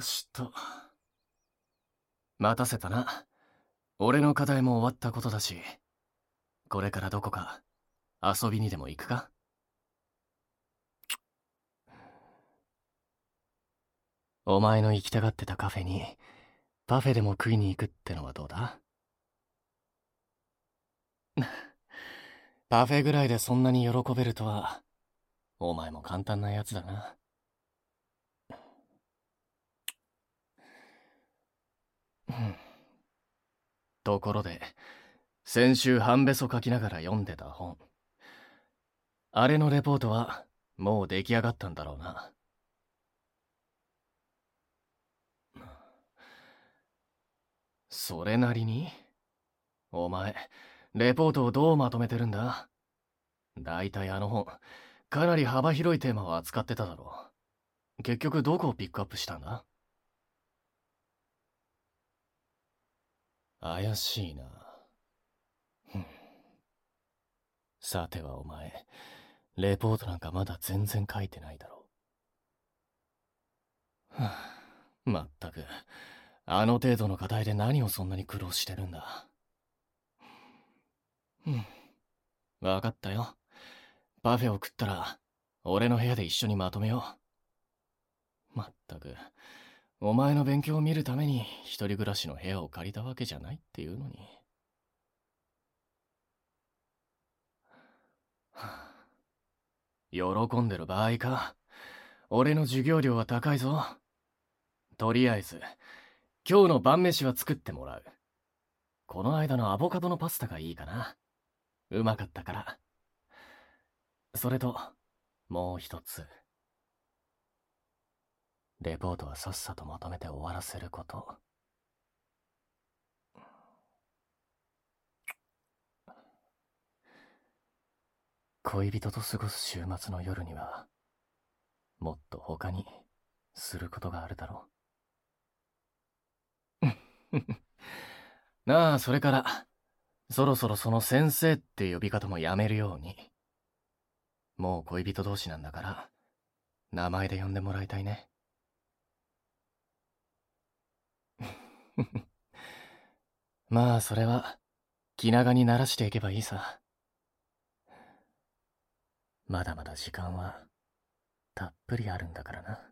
しと。待たせたな。俺の課題も終わったことだし、これからどこか遊びにでも行くか？お前の行きたがってたカフェにパフェでも食いに行くってのはどうだ？パフェぐらいでそんなに喜べるとは、お前も簡単なやつだな。ところで、先週半べそ書きながら読んでた本。あれのレポートはもう出来上がったんだろうな。それなりにお前、レポートをどうまとめてるんだ？だいたいあの本、かなり幅広いテーマを扱ってただろう。結局どこをピックアップしたんだ？怪しいな。さてはお前、レポートなんかまだ全然書いてないだろう。はあ、まったく、あの程度の課題で何をそんなに苦労してるんだ。うん。わかったよ。パフェを食ったら、俺の部屋で一緒にまとめよう。まったく、お前の勉強を見るために一人暮らしの部屋を借りたわけじゃないっていうのに。喜んでる場合か。俺の授業料は高いぞ。とりあえず、今日の晩飯は作ってもらう。この間のアボカドのパスタがいいかな。うまかったから。それと、もう一つ。レポートはさっさとまとめて終わらせること。恋人と過ごす週末の夜には、もっと他にすることがあるだろう。なあ、それから、そろそろその先生って呼び方もやめるように。もう恋人同士なんだから、名前で呼んでもらいたいね。まあ、それは、気長に慣らしていけばいいさ。まだまだ時間は、たっぷりあるんだからな。